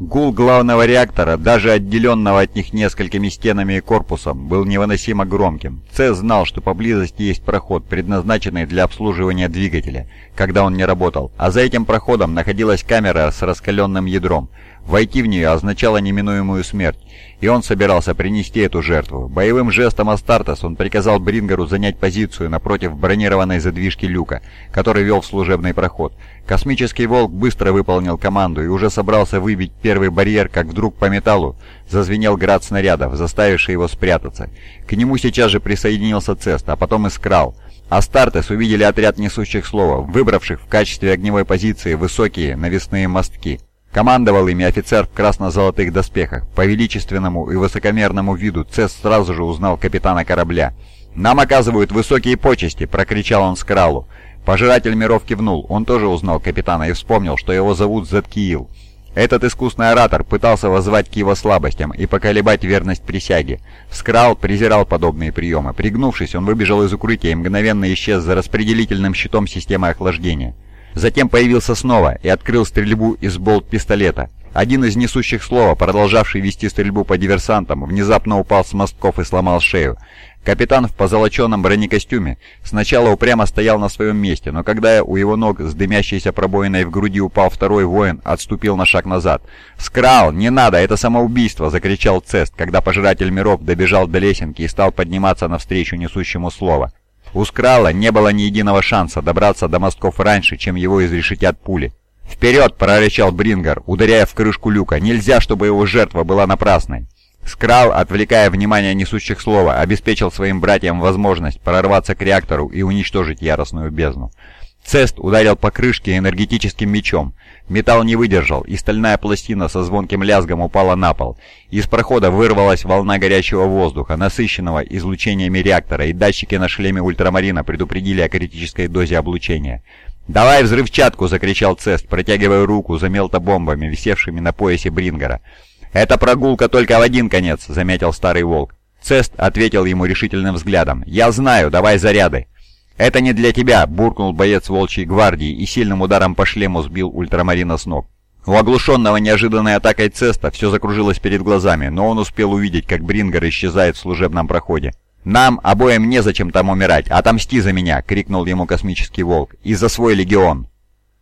Гул главного реактора, даже отделенного от них несколькими стенами и корпусом, был невыносимо громким. Цесс знал, что поблизости есть проход, предназначенный для обслуживания двигателя, когда он не работал, а за этим проходом находилась камера с раскаленным ядром. Войти в нее означало неминуемую смерть, и он собирался принести эту жертву. Боевым жестом Астартес он приказал Брингеру занять позицию напротив бронированной задвижки люка, который вел в служебный проход. Космический волк быстро выполнил команду и уже собрался выбить первый барьер, как вдруг по металлу зазвенел град снарядов, заставивший его спрятаться. К нему сейчас же присоединился Цест, а потом и Скрал. Астартес увидели отряд несущих слова, выбравших в качестве огневой позиции высокие навесные мостки. Командовал ими офицер в красно-золотых доспехах. По величественному и высокомерному виду Цесс сразу же узнал капитана корабля. «Нам оказывают высокие почести!» — прокричал он Скралу. Пожиратель миров кивнул. Он тоже узнал капитана и вспомнил, что его зовут Заткиил. Этот искусный оратор пытался воззвать к его слабостям и поколебать верность присяге. Скрал презирал подобные приемы. Пригнувшись, он выбежал из укрытия и мгновенно исчез за распределительным щитом системы охлаждения. Затем появился снова и открыл стрельбу из болт-пистолета. Один из несущих слова, продолжавший вести стрельбу по диверсантам, внезапно упал с мостков и сломал шею. Капитан в позолоченном бронекостюме сначала упрямо стоял на своем месте, но когда у его ног с дымящейся пробоиной в груди упал второй воин, отступил на шаг назад. «Скрал, не надо, это самоубийство!» — закричал Цест, когда Пожиратель миров добежал до лесенки и стал подниматься навстречу несущему слово. У Скрала не было ни единого шанса добраться до мостков раньше, чем его изрешетят пули. «Вперед!» — прорычал Брингер, ударяя в крышку люка. «Нельзя, чтобы его жертва была напрасной!» Скрал, отвлекая внимание несущих слова, обеспечил своим братьям возможность прорваться к реактору и уничтожить яростную бездну. Цест ударил по крышке энергетическим мечом. Металл не выдержал, и стальная пластина со звонким лязгом упала на пол. Из прохода вырвалась волна горячего воздуха, насыщенного излучениями реактора, и датчики на шлеме ультрамарина предупредили о критической дозе облучения. «Давай взрывчатку!» — закричал Цест, протягивая руку за мелтобомбами, висевшими на поясе Брингера. «Это прогулка только в один конец», — заметил старый волк. Цест ответил ему решительным взглядом. «Я знаю, давай заряды». «Это не для тебя!» — буркнул боец волчьей гвардии и сильным ударом по шлему сбил ультрамарина с ног. У оглушенного неожиданной атакой Цеста все закружилось перед глазами, но он успел увидеть, как Брингер исчезает в служебном проходе. «Нам обоим незачем там умирать, отомсти за меня!» — крикнул ему космический волк. «И за свой легион!»